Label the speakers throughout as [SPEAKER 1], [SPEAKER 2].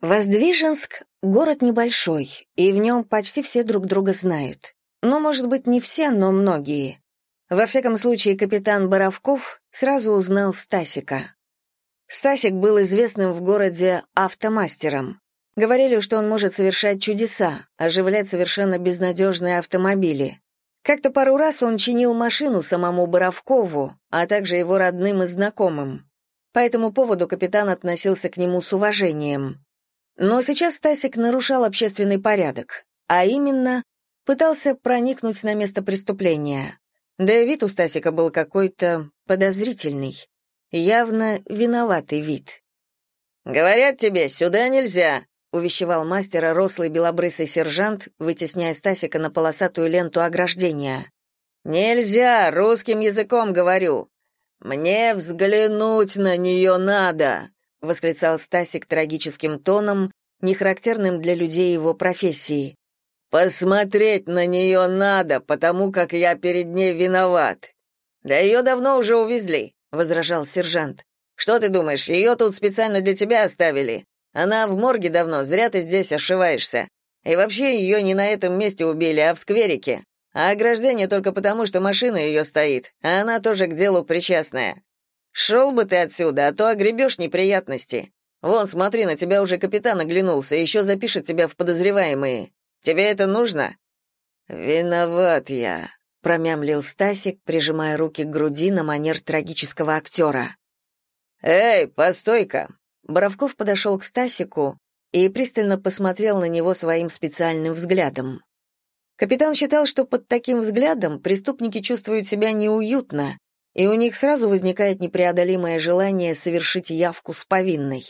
[SPEAKER 1] Воздвиженск — город небольшой, и в нем почти все друг друга знают. Ну, может быть, не все, но многие. Во всяком случае, капитан Боровков сразу узнал Стасика. Стасик был известным в городе автомастером. Говорили, что он может совершать чудеса, оживлять совершенно безнадежные автомобили. Как-то пару раз он чинил машину самому Боровкову, а также его родным и знакомым. По этому поводу капитан относился к нему с уважением. Но сейчас Стасик нарушал общественный порядок, а именно пытался проникнуть на место преступления. Да и вид у Стасика был какой-то подозрительный, явно виноватый вид.
[SPEAKER 2] «Говорят тебе, сюда нельзя!» — увещевал мастера рослый белобрысый сержант, вытесняя Стасика на полосатую ленту ограждения. «Нельзя, русским языком говорю. Мне взглянуть на нее надо!» — восклицал Стасик трагическим тоном, не характерным для людей его профессии. «Посмотреть на нее надо, потому как я перед ней виноват». «Да ее давно уже увезли», — возражал сержант. «Что ты думаешь, ее тут специально для тебя оставили? Она в морге давно, зря ты здесь ошиваешься. И вообще ее не на этом месте убили, а в скверике. А ограждение только потому, что машина ее стоит, а она тоже к делу причастная. Шел бы ты отсюда, а то огребешь неприятности. Вон, смотри, на тебя уже капитан оглянулся, еще запишет тебя в подозреваемые. Тебе это нужно?» «Виноват я», — промямлил Стасик, прижимая руки к груди на манер трагического актера. «Эй, постой-ка!» Боровков подошел к Стасику и пристально посмотрел на него своим специальным взглядом. Капитан считал, что под таким взглядом преступники чувствуют себя неуютно и у них сразу возникает непреодолимое желание совершить явку с повинной.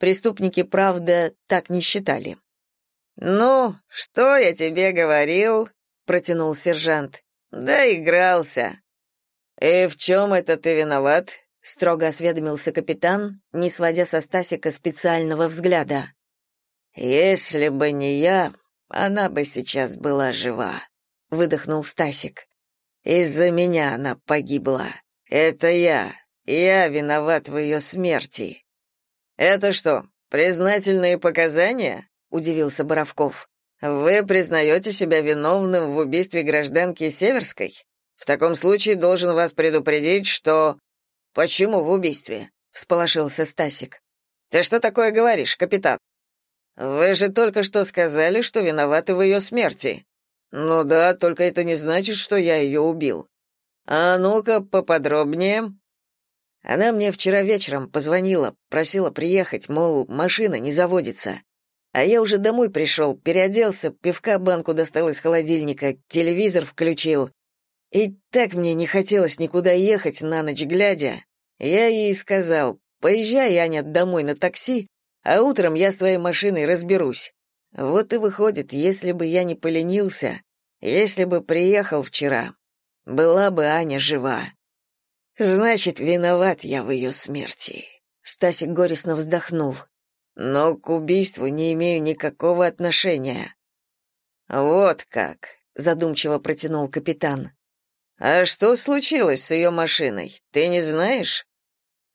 [SPEAKER 2] Преступники, правда, так не считали. «Ну, что я тебе говорил?» — протянул сержант. «Да игрался». «И в чем это ты виноват?» — строго осведомился капитан, не сводя со Стасика специального взгляда. «Если бы не я, она бы сейчас была жива», — выдохнул Стасик. Из-за меня она погибла. Это я. Я виноват в ее смерти. Это что, признательные показания? удивился Боровков. Вы признаете себя виновным в убийстве гражданки Северской? В таком случае должен вас предупредить, что Почему в убийстве? всполошился Стасик. Ты что такое говоришь, капитан? Вы же только что сказали, что виноваты в ее смерти. Ну да, только это не значит, что я ее убил. А ну-ка поподробнее. Она мне вчера вечером позвонила, просила приехать, мол, машина не заводится. А я уже домой пришел, переоделся, пивка банку достал из холодильника, телевизор включил. И так мне не хотелось никуда ехать на ночь глядя. Я ей сказал, поезжай, Аня, домой на такси, а утром я с твоей машиной разберусь. Вот и выходит, если бы я не поленился, если бы приехал вчера, была бы Аня жива. Значит, виноват я в ее смерти. Стасик горестно вздохнул. Но к убийству не имею никакого отношения. Вот как, задумчиво протянул капитан. А что случилось с ее машиной? Ты не знаешь?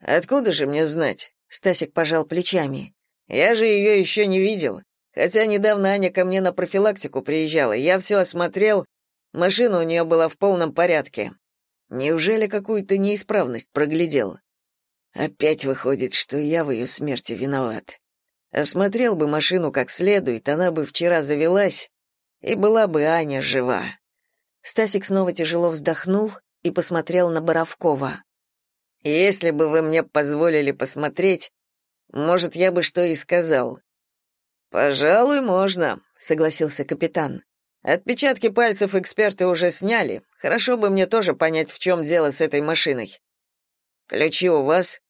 [SPEAKER 2] Откуда же мне знать? Стасик пожал плечами. Я же ее еще не видел. Хотя недавно Аня ко мне на профилактику приезжала, я все осмотрел, машина у нее была в полном порядке. Неужели какую-то неисправность проглядел? Опять выходит, что я в ее смерти виноват. Осмотрел бы машину как следует, она бы вчера завелась, и была бы Аня жива. Стасик снова тяжело вздохнул и посмотрел на Боровкова. Если бы вы мне позволили посмотреть, может, я бы что и сказал. Пожалуй, можно, согласился капитан. Отпечатки пальцев эксперты уже сняли. Хорошо бы мне тоже понять, в чем дело с этой машиной. Ключи у вас?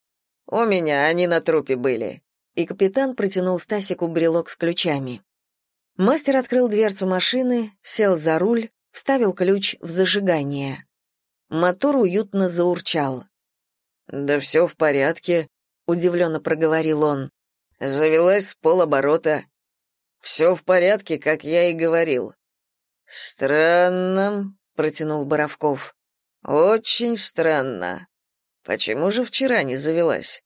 [SPEAKER 2] У меня, они на трупе были. И капитан протянул Стасику брелок с ключами. Мастер открыл дверцу машины, сел за руль, вставил ключ в зажигание. Мотор уютно заурчал. «Да все в порядке», — удивленно проговорил он. «Завелась с полоборота. Все в порядке, как я и говорил. Странно, протянул Боровков. Очень странно. Почему же вчера не завелась?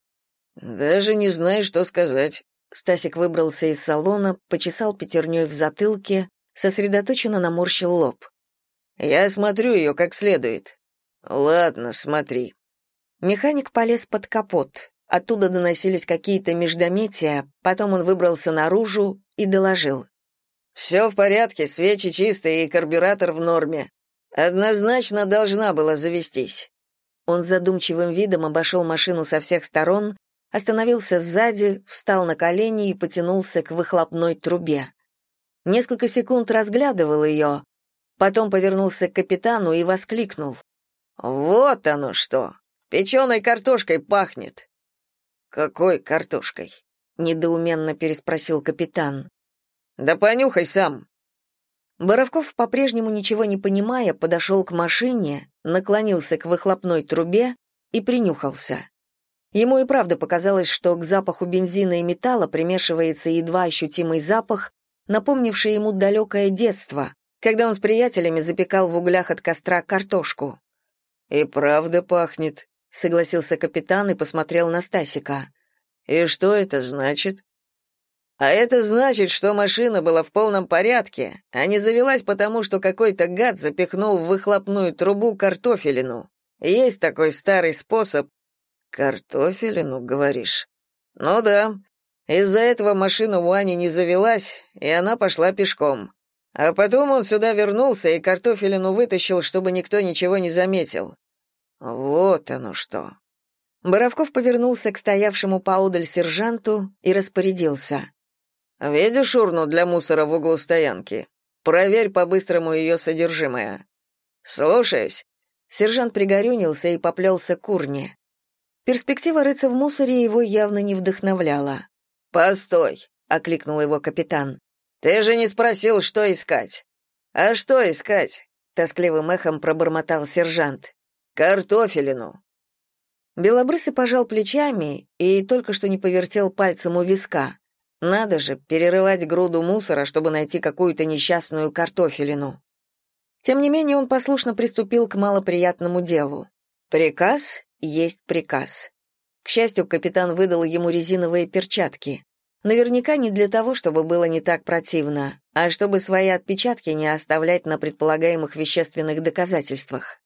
[SPEAKER 2] Даже не знаю, что сказать.
[SPEAKER 1] Стасик выбрался из салона, почесал пятерней в затылке, сосредоточенно наморщил лоб.
[SPEAKER 2] «Я смотрю ее как следует». «Ладно, смотри».
[SPEAKER 1] Механик полез под капот. Оттуда доносились какие-то междометия, потом он выбрался наружу и доложил.
[SPEAKER 2] «Все в порядке, свечи чистые и карбюратор в норме. Однозначно должна была завестись».
[SPEAKER 1] Он задумчивым видом обошел машину со всех сторон, остановился сзади, встал на колени и потянулся к выхлопной трубе. Несколько секунд разглядывал ее, потом повернулся к капитану и воскликнул.
[SPEAKER 2] «Вот оно что! Печеной картошкой пахнет!» «Какой картошкой?» — недоуменно переспросил капитан. «Да понюхай сам!»
[SPEAKER 1] Боровков, по-прежнему ничего не понимая, подошел к машине, наклонился к выхлопной трубе и принюхался. Ему и правда показалось, что к запаху бензина и металла примешивается едва ощутимый запах, напомнивший ему далекое детство, когда он с приятелями запекал в углях от костра картошку.
[SPEAKER 2] «И правда пахнет», — согласился капитан и посмотрел на Стасика. «И что это значит?» «А это значит, что машина была в полном порядке, а не завелась потому, что какой-то гад запихнул в выхлопную трубу картофелину. Есть такой старый способ «Картофелину, говоришь?» «Ну да. Из-за этого машина у Ани не завелась, и она пошла пешком. А потом он сюда вернулся и картофелину вытащил, чтобы никто ничего не заметил. Вот оно что».
[SPEAKER 1] Боровков повернулся к стоявшему поодаль сержанту и распорядился.
[SPEAKER 2] «Видишь урну для мусора в углу стоянки? Проверь по-быстрому ее содержимое». «Слушаюсь».
[SPEAKER 1] Сержант пригорюнился и поплелся к урне. Перспектива рыться в мусоре его явно не вдохновляла.
[SPEAKER 2] «Постой», — окликнул его капитан. «Ты же не спросил, что искать». «А что искать?» — тоскливым эхом пробормотал сержант. «Картофелину».
[SPEAKER 1] Белобрысый пожал плечами и только что не повертел пальцем у виска. Надо же, перерывать груду мусора, чтобы найти какую-то несчастную картофелину. Тем не менее, он послушно приступил к малоприятному делу. Приказ есть приказ. К счастью, капитан выдал ему резиновые перчатки. Наверняка не для того, чтобы было не так противно, а чтобы свои отпечатки не оставлять на предполагаемых вещественных доказательствах.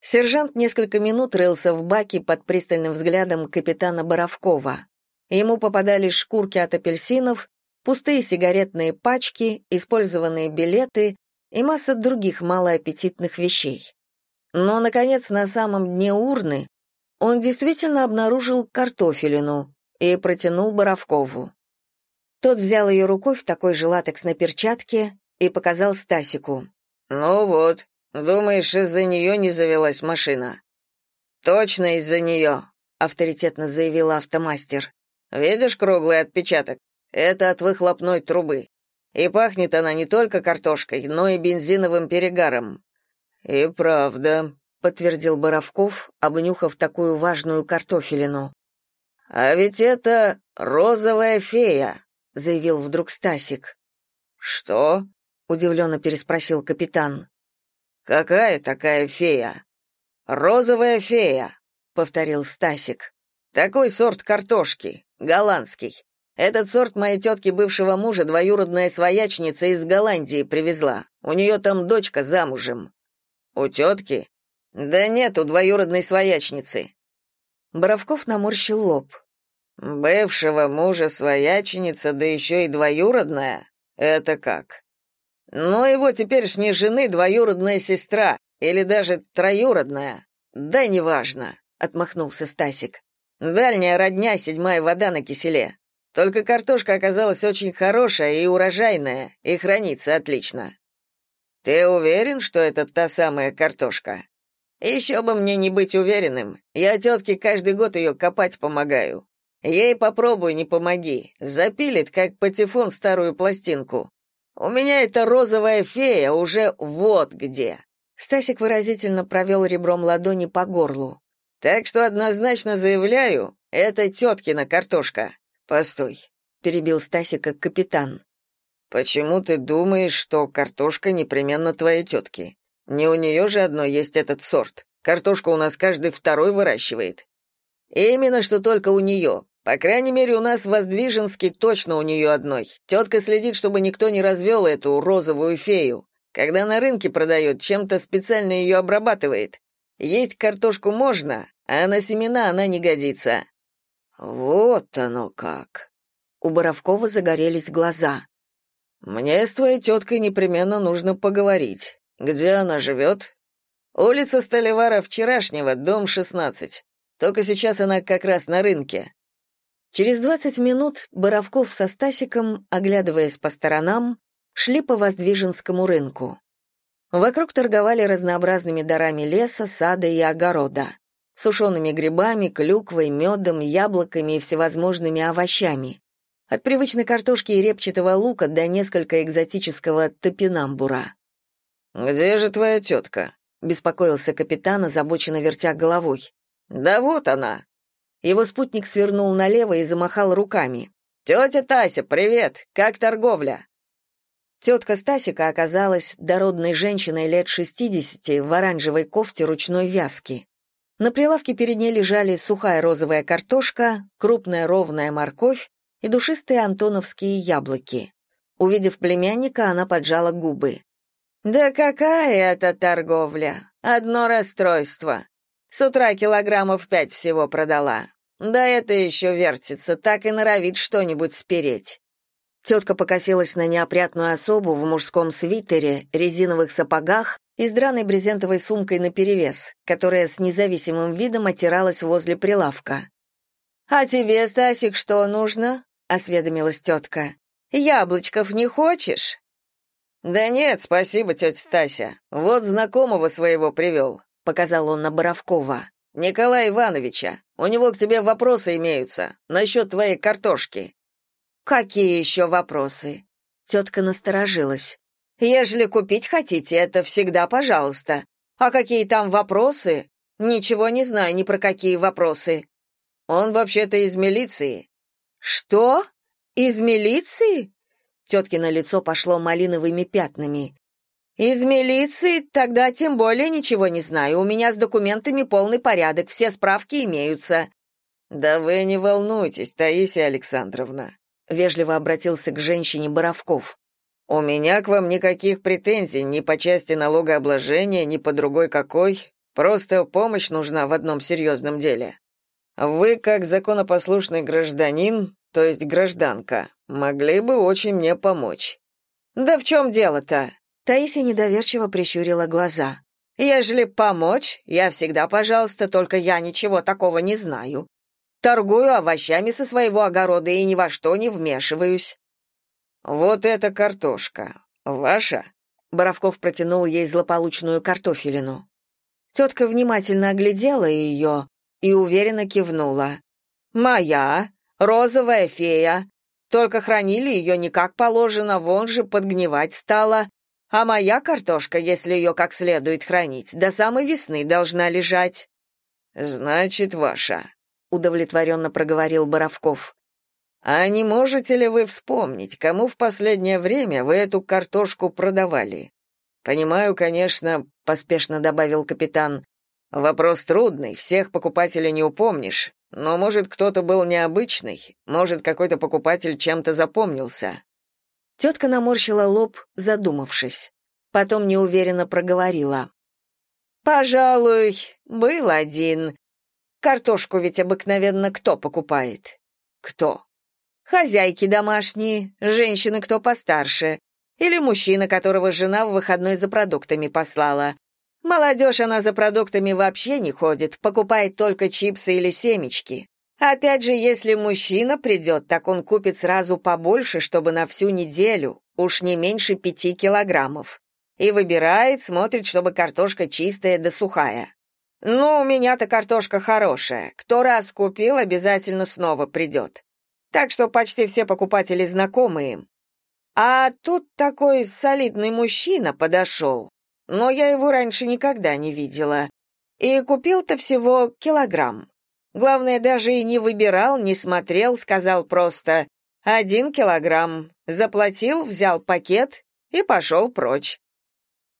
[SPEAKER 1] Сержант несколько минут рылся в баке под пристальным взглядом капитана Боровкова. Ему попадались шкурки от апельсинов, пустые сигаретные пачки, использованные билеты и масса других малоаппетитных вещей. Но, наконец, на самом дне урны он действительно обнаружил картофелину и протянул Боровкову. Тот взял ее рукой в такой же латексной перчатке и показал Стасику.
[SPEAKER 2] «Ну вот, думаешь, из-за нее не завелась машина?» «Точно из-за нее», — авторитетно заявил автомастер. «Видишь круглый отпечаток? Это от выхлопной трубы. И пахнет она не только картошкой, но и бензиновым перегаром». «И правда», подтвердил Боровков, обнюхав такую важную картофелину. А ведь это розовая фея, заявил вдруг Стасик. Что? удивленно переспросил капитан. Какая такая фея? Розовая фея, повторил Стасик. Такой сорт картошки, голландский. Этот сорт моей тетки бывшего мужа двоюродная своячница из Голландии привезла. У нее там дочка замужем. У тетки? Да нет, у двоюродной своячницы.
[SPEAKER 1] Боровков наморщил лоб.
[SPEAKER 2] Бывшего мужа свояченица, да еще и двоюродная? Это как? Ну, его теперешней жены двоюродная сестра, или даже троюродная. Да неважно, отмахнулся Стасик. Дальняя родня, седьмая вода на киселе. Только картошка оказалась очень хорошая и урожайная, и хранится отлично. Ты уверен, что это та самая картошка? Еще бы мне не быть уверенным. Я тетке каждый год ее копать помогаю. Ей попробуй, не помоги. Запилит, как патефон, старую пластинку. У меня эта розовая фея уже вот где.
[SPEAKER 1] Стасик выразительно провел ребром ладони по горлу.
[SPEAKER 2] Так что однозначно заявляю, это теткина картошка. Постой, перебил Стасика капитан. Почему ты думаешь, что картошка непременно твоей тетки? Не у нее же одно есть этот сорт. Картошку у нас каждый второй выращивает. Именно что только у нее. По крайней мере, у нас в Воздвиженске точно у нее одной. Тетка следит, чтобы никто не развел эту розовую фею. Когда на рынке продает, чем-то специально ее обрабатывает. Есть картошку можно, а на семена она не годится». «Вот оно как!» У Боровкова загорелись глаза. «Мне с твоей теткой непременно нужно поговорить. Где она живет?» «Улица Столевара вчерашнего, дом 16. Только сейчас она как раз на рынке». Через двадцать минут Боровков со Стасиком, оглядываясь по сторонам, шли по Воздвиженскому рынку. Вокруг торговали разнообразными дарами леса, сада и огорода. Сушеными грибами, клюквой, медом, яблоками и всевозможными овощами. От привычной картошки и репчатого лука до несколько экзотического топинамбура. «Где же твоя тетка?» — беспокоился капитан, озабоченно вертя головой. «Да вот она!» Его спутник свернул налево и замахал руками. «Тетя Тася, привет! Как торговля?» Тетка Стасика оказалась дородной женщиной лет 60 в оранжевой кофте ручной вязки. На прилавке перед ней лежали сухая розовая картошка, крупная ровная морковь и душистые антоновские яблоки. Увидев племянника, она поджала губы. «Да какая это торговля? Одно расстройство. С утра килограммов пять всего продала. Да это еще вертится, так и норовит что-нибудь спереть. Тетка покосилась на неопрятную особу в мужском свитере, резиновых сапогах и с драной брезентовой сумкой наперевес, которая с независимым видом отиралась возле прилавка. «А тебе, Стасик, что нужно?» — осведомилась тетка. «Яблочков не хочешь?» «Да нет, спасибо, тетя Стася. Вот знакомого своего привел», — показал он на Боровкова. «Николая Ивановича. У него к тебе вопросы имеются насчет твоей картошки». «Какие еще вопросы?» Тетка насторожилась. «Ежели купить хотите, это всегда пожалуйста. А какие там вопросы? Ничего не знаю ни про какие вопросы». «Он вообще-то из милиции». «Что? Из милиции?» Теткино лицо пошло малиновыми пятнами. «Из милиции? Тогда тем более ничего не знаю. У меня с документами полный порядок, все справки имеются». «Да вы не волнуйтесь, Таисия Александровна вежливо обратился к женщине Боровков. У меня к вам никаких претензий ни по части налогообложения, ни по другой какой. Просто помощь нужна в одном серьезном деле. Вы, как законопослушный гражданин, то есть гражданка, могли бы очень мне помочь. Да в чем дело-то? Таисия недоверчиво прищурила глаза. Ежели помочь, я всегда, пожалуйста, только я ничего такого не знаю. Торгую овощами со своего огорода и ни во что не вмешиваюсь. Вот эта картошка. Ваша? Боровков протянул ей злополучную картофелину. Тетка внимательно оглядела ее и уверенно кивнула. «Моя, розовая фея. Только хранили ее не как положено, вон же подгнивать стала. А моя картошка, если ее как следует хранить, до самой весны должна лежать». «Значит, ваша», удовлетворенно проговорил Боровков. А не можете ли вы вспомнить, кому в последнее время вы эту картошку продавали? Понимаю, конечно, поспешно добавил капитан. Вопрос трудный, всех покупателей не упомнишь, но может кто-то был необычный, может какой-то покупатель чем-то запомнился. Тетка наморщила лоб, задумавшись. Потом неуверенно проговорила: Пожалуй, был один, Картошку ведь обыкновенно кто покупает? Кто? Хозяйки домашние, женщины кто постарше, или мужчина, которого жена в выходной за продуктами послала. Молодежь она за продуктами вообще не ходит, покупает только чипсы или семечки. Опять же, если мужчина придет, так он купит сразу побольше, чтобы на всю неделю, уж не меньше пяти килограммов. И выбирает, смотрит, чтобы картошка чистая да сухая. «Ну, у меня-то картошка хорошая. Кто раз купил, обязательно снова придет. Так что почти все покупатели знакомые. А тут такой солидный мужчина подошел. Но я его раньше никогда не видела. И купил-то всего килограмм. Главное, даже и не выбирал, не смотрел, сказал просто «один килограмм». Заплатил, взял пакет и пошел прочь.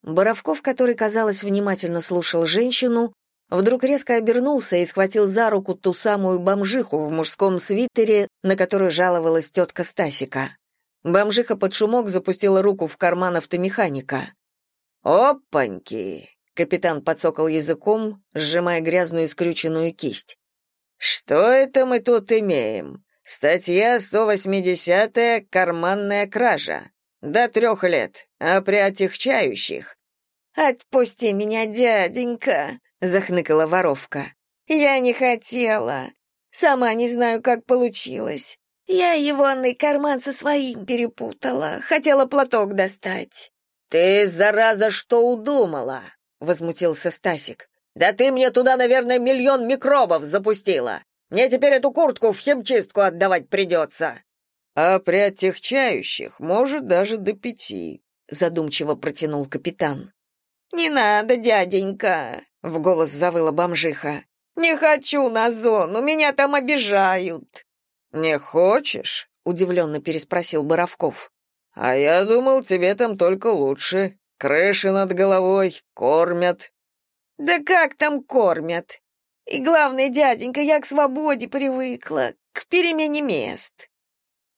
[SPEAKER 2] Боровков, который, казалось, внимательно слушал женщину,
[SPEAKER 1] Вдруг резко обернулся и схватил за руку ту самую бомжиху в мужском свитере, на которую жаловалась тетка Стасика. Бомжиха под шумок запустила руку в карман автомеханика.
[SPEAKER 2] «Опаньки!» — капитан подсокал языком, сжимая грязную скрюченную кисть. «Что это мы тут имеем? Статья 180-я «Карманная кража». До трех лет, а при отягчающих...»
[SPEAKER 3] «Отпусти меня, дяденька!» — захныкала воровка. «Я не хотела. Сама не знаю, как получилось. Я егонный карман со своим перепутала. Хотела платок достать».
[SPEAKER 2] «Ты, зараза, что удумала?» — возмутился Стасик. «Да ты мне туда, наверное, миллион микробов запустила. Мне теперь эту куртку в химчистку отдавать придется». «А при отягчающих, может, даже до пяти», — задумчиво протянул капитан.
[SPEAKER 3] «Не надо, дяденька», — в голос завыла бомжиха. «Не хочу на зону, меня там обижают».
[SPEAKER 2] «Не хочешь?» — удивленно переспросил Боровков. «А я думал, тебе там только лучше. Крыши над головой, кормят».
[SPEAKER 3] «Да как там кормят? И главное, дяденька, я к свободе привыкла, к перемене мест».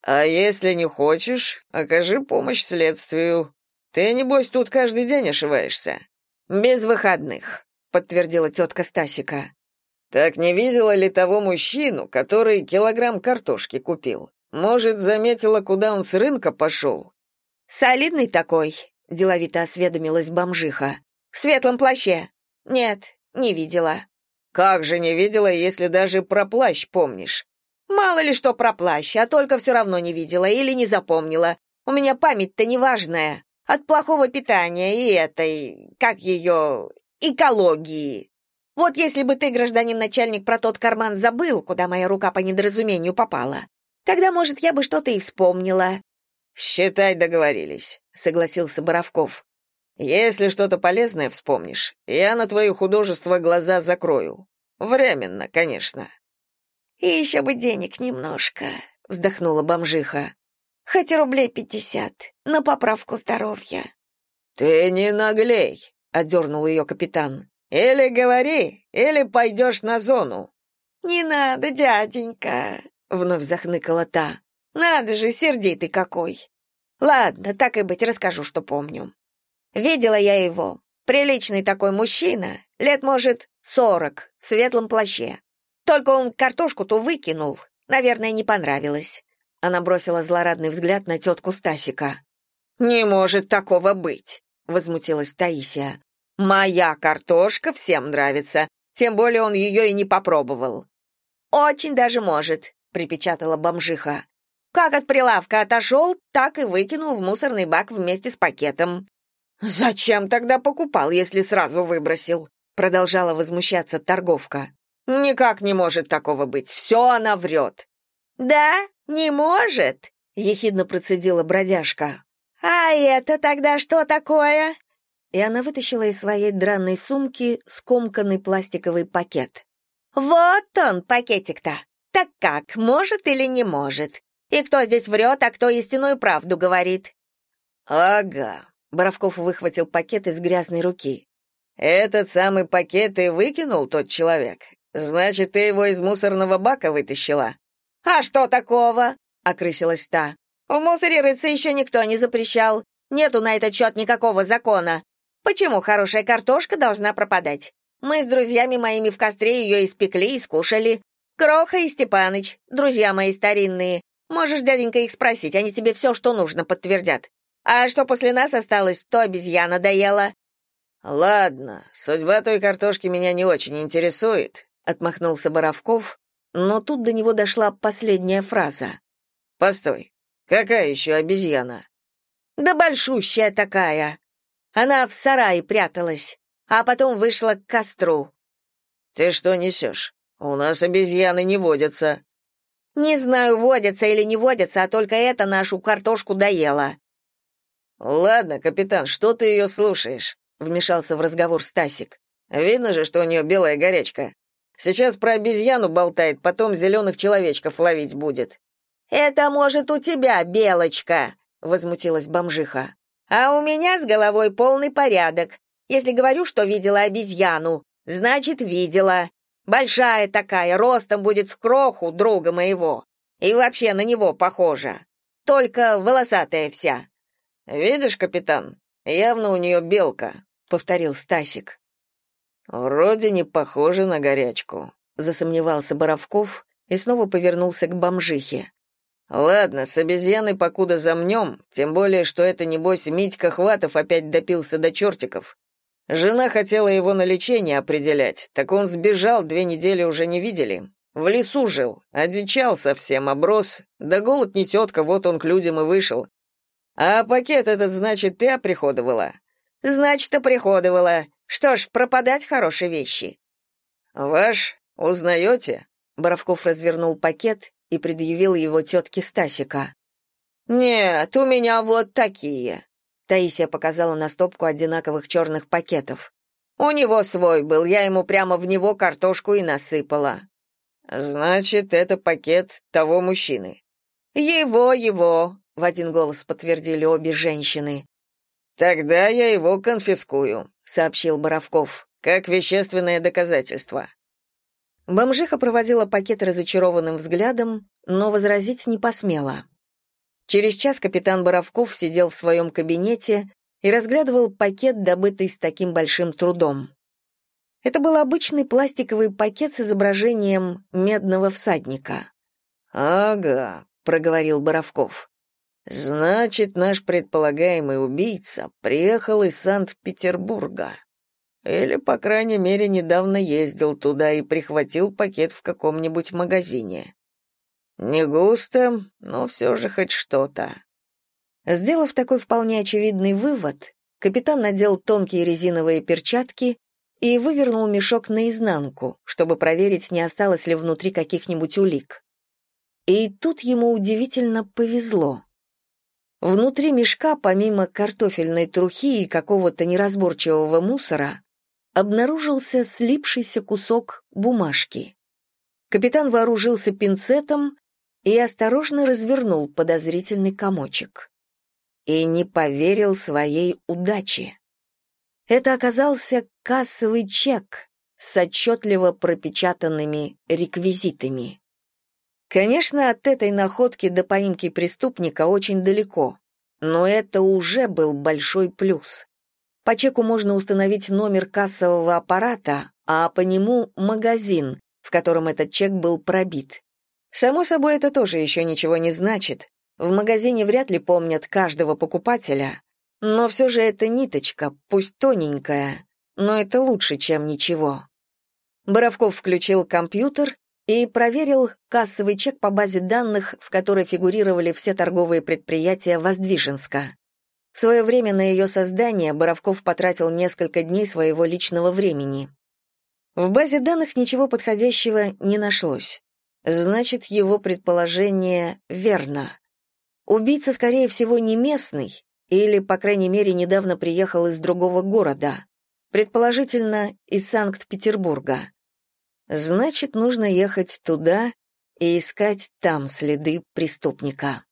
[SPEAKER 2] «А если не хочешь, окажи помощь следствию. Ты, небось, тут каждый день ошиваешься?»
[SPEAKER 1] «Без выходных», — подтвердила тетка Стасика.
[SPEAKER 2] «Так не видела ли того мужчину, который килограмм картошки купил? Может, заметила, куда он с рынка пошел?»
[SPEAKER 1] «Солидный такой», — деловито осведомилась бомжиха. «В светлом плаще». «Нет, не видела».
[SPEAKER 2] «Как же не видела, если даже про плащ помнишь?»
[SPEAKER 1] «Мало ли что про плащ, а только все равно не видела или не запомнила. У меня память-то неважная. От плохого питания и этой, как ее, экологии. Вот если бы ты, гражданин начальник, про тот карман забыл, куда моя рука по недоразумению попала, Тогда, может, я бы что-то и вспомнила.
[SPEAKER 2] Считай, договорились, согласился Боровков. Если что-то полезное вспомнишь, я на твое художество глаза закрою. Временно, конечно.
[SPEAKER 3] И еще бы денег немножко, вздохнула бомжиха. Хоть рублей пятьдесят, на поправку здоровья.
[SPEAKER 2] Ты не наглей, одернул ее капитан. Или говори, или пойдешь на зону.
[SPEAKER 3] Не надо, дяденька, — вновь захныкала та. «Надо же, сердитый какой!» «Ладно, так и быть, расскажу, что помню. Видела я его. Приличный такой мужчина, лет, может, сорок, в светлом плаще. Только он картошку-то выкинул, наверное, не понравилось».
[SPEAKER 1] Она бросила злорадный взгляд на тетку Стасика.
[SPEAKER 2] «Не может такого быть!» — возмутилась Таисия. «Моя картошка всем нравится, тем более он ее и не попробовал».
[SPEAKER 3] «Очень даже может», припечатала бомжиха. Как от прилавка отошел, так и выкинул в мусорный бак вместе с пакетом.
[SPEAKER 2] Зачем тогда покупал, если сразу выбросил? продолжала возмущаться торговка. Никак не может такого быть. Все она врет».
[SPEAKER 3] Да, не может, ехидно процедила бродяжка. А это тогда что такое?
[SPEAKER 1] И она вытащила из своей дранной сумки скомканный пластиковый пакет.
[SPEAKER 3] Вот он, пакетик-то. Так как, может или не может? И кто здесь врет, а кто истинную правду говорит?
[SPEAKER 2] Ага. Боровков выхватил пакет из грязной руки. Этот самый пакет и выкинул тот человек. Значит, ты его из мусорного бака вытащила.
[SPEAKER 3] А что такого? окрысилась та. В мусоре рыться еще никто не запрещал. Нету на этот счет никакого закона. Почему хорошая картошка должна пропадать? Мы с друзьями моими в костре ее испекли и скушали. Кроха и Степаныч, друзья мои старинные. Можешь, дяденька, их спросить, они тебе все, что нужно, подтвердят. А что после нас осталось, то обезьяна доела».
[SPEAKER 2] «Ладно, судьба той картошки меня не очень интересует», — отмахнулся Боровков, но тут до него дошла последняя фраза. «Постой, какая еще обезьяна?»
[SPEAKER 3] «Да большущая такая. Она в сарае пряталась, а потом вышла к костру».
[SPEAKER 2] «Ты что несешь? У нас обезьяны не водятся.
[SPEAKER 3] Не знаю, водятся или не водятся, а только это нашу картошку доела.
[SPEAKER 2] Ладно, капитан, что ты ее слушаешь? вмешался в разговор Стасик. Видно же, что у нее белая горячка. Сейчас про обезьяну болтает, потом зеленых человечков ловить будет.
[SPEAKER 3] Это может у тебя, белочка, возмутилась бомжиха. А у меня с головой полный порядок. Если говорю, что видела обезьяну, Значит, видела. Большая такая, ростом будет с кроху друга моего. И вообще на него похожа. Только волосатая вся.
[SPEAKER 2] Видишь, капитан, явно у нее белка, повторил Стасик. Вроде не похоже на горячку, засомневался Боровков и снова повернулся к бомжихе. Ладно, с обезьяной покуда замнем, тем более, что это, небось, Митька Хватов опять допился до чертиков. Жена хотела его на лечение определять, так он сбежал, две недели уже не видели. В лесу жил, одичал совсем, оброс. Да голод не тетка, вот он к людям и вышел. А пакет этот, значит, ты оприходовала?
[SPEAKER 3] Значит, оприходовала. Что ж, пропадать хорошие вещи.
[SPEAKER 2] Ваш, узнаете?
[SPEAKER 1] Боровков развернул пакет и предъявил его тетке Стасика.
[SPEAKER 3] «Нет, у меня вот такие», —
[SPEAKER 1] Таисия показала на стопку одинаковых черных пакетов.
[SPEAKER 3] «У него свой был, я ему прямо в него картошку и насыпала».
[SPEAKER 2] «Значит, это пакет того мужчины».
[SPEAKER 3] «Его, его», —
[SPEAKER 1] в один голос подтвердили обе женщины.
[SPEAKER 2] «Тогда я его конфискую», — сообщил Боровков, «как вещественное доказательство».
[SPEAKER 1] Бомжиха проводила пакет разочарованным взглядом, но возразить не посмела. Через час капитан Боровков сидел в своем кабинете и разглядывал пакет, добытый с таким большим трудом. Это был обычный пластиковый пакет с изображением медного всадника.
[SPEAKER 2] «Ага», — проговорил Боровков. «Значит, наш предполагаемый убийца приехал из Санкт-Петербурга». Или, по крайней мере, недавно ездил туда и прихватил пакет в каком-нибудь магазине. Не густо, но все же хоть что-то.
[SPEAKER 1] Сделав такой вполне очевидный вывод, капитан надел тонкие резиновые перчатки и вывернул мешок наизнанку, чтобы проверить, не осталось ли внутри каких-нибудь улик. И тут ему удивительно повезло. Внутри мешка, помимо картофельной трухи и какого-то неразборчивого мусора, обнаружился слипшийся кусок бумажки. Капитан вооружился пинцетом и осторожно развернул подозрительный комочек. И не поверил своей удаче. Это оказался кассовый чек с отчетливо пропечатанными реквизитами. Конечно, от этой находки до поимки преступника очень далеко, но это уже был большой плюс. По чеку можно установить номер кассового аппарата, а по нему магазин, в котором этот чек был пробит. Само собой, это тоже еще ничего не значит. В магазине вряд ли помнят каждого покупателя, но все же это ниточка, пусть тоненькая, но это лучше, чем ничего. Боровков включил компьютер и проверил кассовый чек по базе данных, в которой фигурировали все торговые предприятия Воздвиженска. В свое время на ее создание Боровков потратил несколько дней своего личного времени. В базе данных ничего подходящего не нашлось. Значит, его предположение верно. Убийца, скорее всего, не местный, или, по крайней мере, недавно приехал из другого города, предположительно, из Санкт-Петербурга. Значит, нужно ехать туда и искать там следы преступника.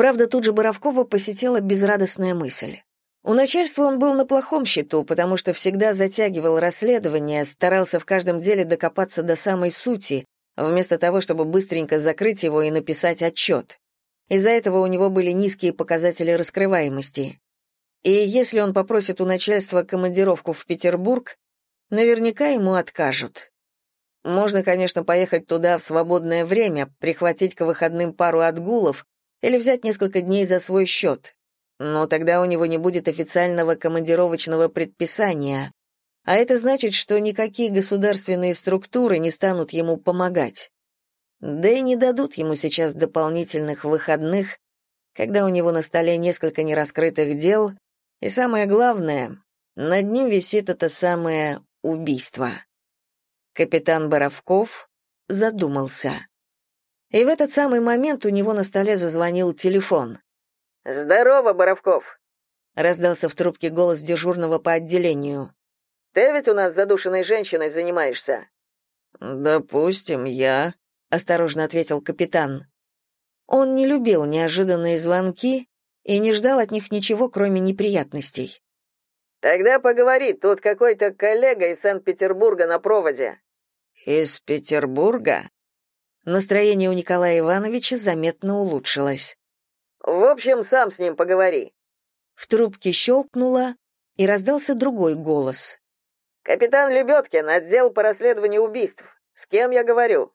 [SPEAKER 1] Правда, тут же Боровкова посетила безрадостная мысль. У начальства он был на плохом счету, потому что всегда затягивал расследование, старался в каждом деле докопаться до самой сути, вместо того, чтобы быстренько закрыть его и написать отчет. Из-за этого у него были низкие показатели раскрываемости. И если он попросит у начальства командировку в Петербург, наверняка ему откажут. Можно, конечно, поехать туда в свободное время, прихватить к выходным пару отгулов или взять несколько дней за свой счет. Но тогда у него не будет официального командировочного предписания, а это значит, что никакие государственные структуры не станут ему помогать. Да и не дадут ему сейчас дополнительных выходных, когда у него на столе несколько нераскрытых дел, и самое главное, над ним висит это самое убийство. Капитан Боровков задумался. И в этот самый момент у него на столе зазвонил телефон.
[SPEAKER 2] «Здорово, Боровков!»
[SPEAKER 1] — раздался в трубке голос дежурного по отделению.
[SPEAKER 2] «Ты ведь у нас задушенной женщиной занимаешься?» «Допустим, я», — осторожно ответил капитан.
[SPEAKER 1] Он не любил неожиданные звонки и не ждал от них ничего, кроме неприятностей.
[SPEAKER 2] Тогда поговори, тут какой-то коллега из Санкт-Петербурга на проводе.
[SPEAKER 1] Из Петербурга? Настроение у Николая Ивановича заметно улучшилось.
[SPEAKER 2] В общем, сам с ним поговори.
[SPEAKER 1] В трубке щелкнуло, и раздался другой голос.
[SPEAKER 2] Капитан Лебедкин, отдел по расследованию убийств. С кем я говорю?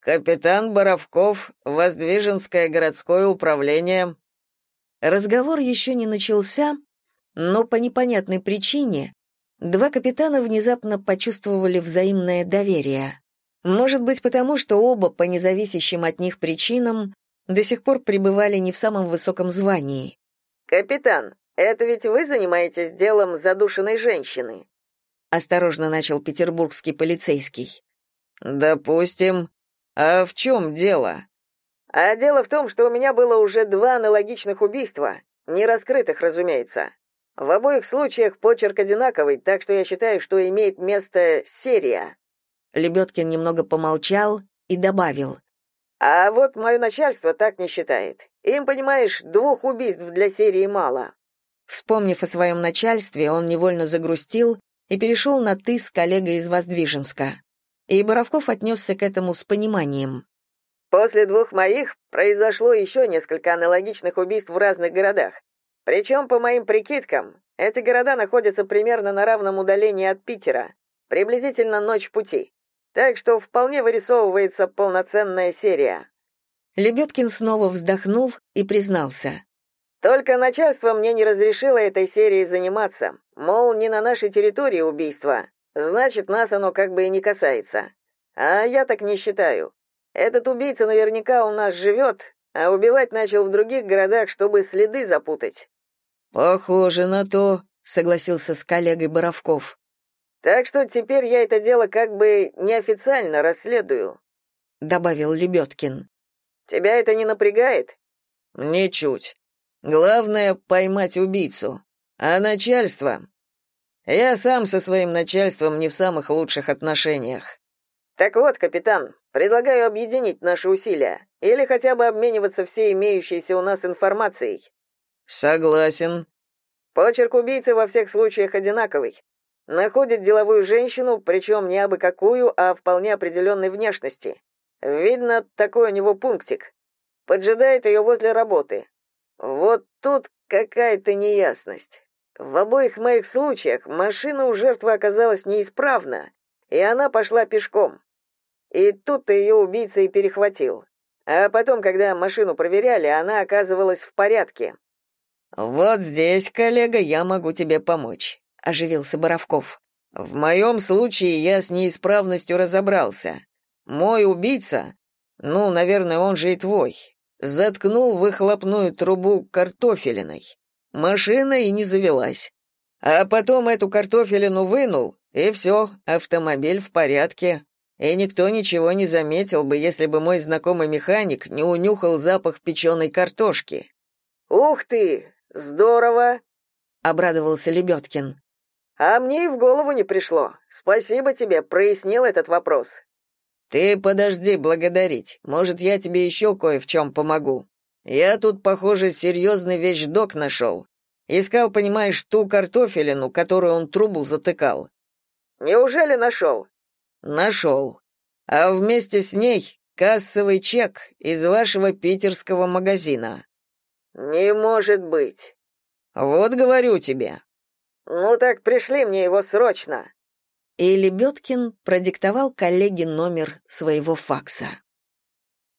[SPEAKER 4] Капитан Боровков, Воздвиженское городское управление.
[SPEAKER 1] Разговор еще не начался, но по непонятной причине два капитана внезапно почувствовали взаимное доверие. Может быть, потому что оба по независящим от них причинам до сих пор пребывали не в самом высоком звании.
[SPEAKER 2] «Капитан, это ведь вы занимаетесь делом задушенной женщины?»
[SPEAKER 1] Осторожно начал петербургский полицейский.
[SPEAKER 4] «Допустим. А в чем дело?»
[SPEAKER 2] «А дело в том, что у меня было уже два аналогичных убийства, не раскрытых, разумеется. В обоих случаях почерк одинаковый, так что я считаю, что имеет место серия.
[SPEAKER 1] Лебедкин немного помолчал и добавил.
[SPEAKER 2] А вот мое начальство так не считает. Им, понимаешь, двух убийств для серии мало.
[SPEAKER 1] Вспомнив о своем начальстве, он невольно загрустил и перешел на «ты» с коллегой из Воздвиженска. И Боровков отнесся к этому с пониманием.
[SPEAKER 2] После двух моих произошло еще несколько аналогичных убийств в разных городах. Причем, по моим прикидкам, эти города находятся примерно на равном удалении от Питера, приблизительно ночь пути. Так что вполне вырисовывается полноценная серия.
[SPEAKER 1] Лебедкин снова вздохнул и признался.
[SPEAKER 2] Только начальство мне не разрешило этой серией заниматься. Мол, не на нашей территории убийство. Значит, нас оно как бы и не касается. А я так не считаю. Этот убийца наверняка у нас живет, а убивать начал в других городах, чтобы следы запутать.
[SPEAKER 4] Похоже на то, согласился с коллегой Боровков.
[SPEAKER 2] Так что теперь я это дело как бы неофициально расследую,
[SPEAKER 1] добавил Лебедкин.
[SPEAKER 2] Тебя это не напрягает?
[SPEAKER 4] Ничуть. Главное поймать убийцу. А начальство? Я сам со своим начальством не в самых лучших отношениях.
[SPEAKER 2] Так вот, капитан, предлагаю объединить наши усилия или хотя бы обмениваться всей имеющейся у нас информацией.
[SPEAKER 4] Согласен.
[SPEAKER 2] Почерк убийцы во всех случаях одинаковый. Находит деловую женщину, причем не абы какую, а вполне определенной внешности. Видно, такой у него пунктик. Поджидает ее возле работы. Вот тут какая-то неясность. В обоих моих случаях машина у жертвы оказалась неисправна, и она пошла пешком. И тут-то ее убийца и перехватил. А потом, когда машину проверяли, она оказывалась в порядке.
[SPEAKER 4] Вот здесь, коллега, я могу тебе помочь оживился Боровков. В моем случае я с неисправностью разобрался. Мой убийца, ну, наверное, он же и твой, заткнул выхлопную трубу картофелиной. Машина и не завелась. А потом эту картофелину вынул, и все, автомобиль в порядке. И никто ничего не заметил бы, если бы мой знакомый механик не унюхал запах печеной картошки.
[SPEAKER 2] «Ух ты! Здорово!»
[SPEAKER 1] — обрадовался Лебедкин.
[SPEAKER 2] А мне и в голову не пришло. Спасибо тебе, прояснил этот вопрос.
[SPEAKER 4] Ты подожди благодарить. Может, я тебе еще кое в чем помогу. Я тут, похоже, серьезный вещдок нашел. Искал, понимаешь, ту картофелину, которую он трубу затыкал.
[SPEAKER 2] Неужели нашел?»
[SPEAKER 4] Нашел. А вместе с ней кассовый чек из вашего питерского магазина.
[SPEAKER 2] Не может быть.
[SPEAKER 4] Вот говорю тебе.
[SPEAKER 2] Ну так пришли мне его срочно.
[SPEAKER 1] И Лебедкин продиктовал коллеге номер своего факса.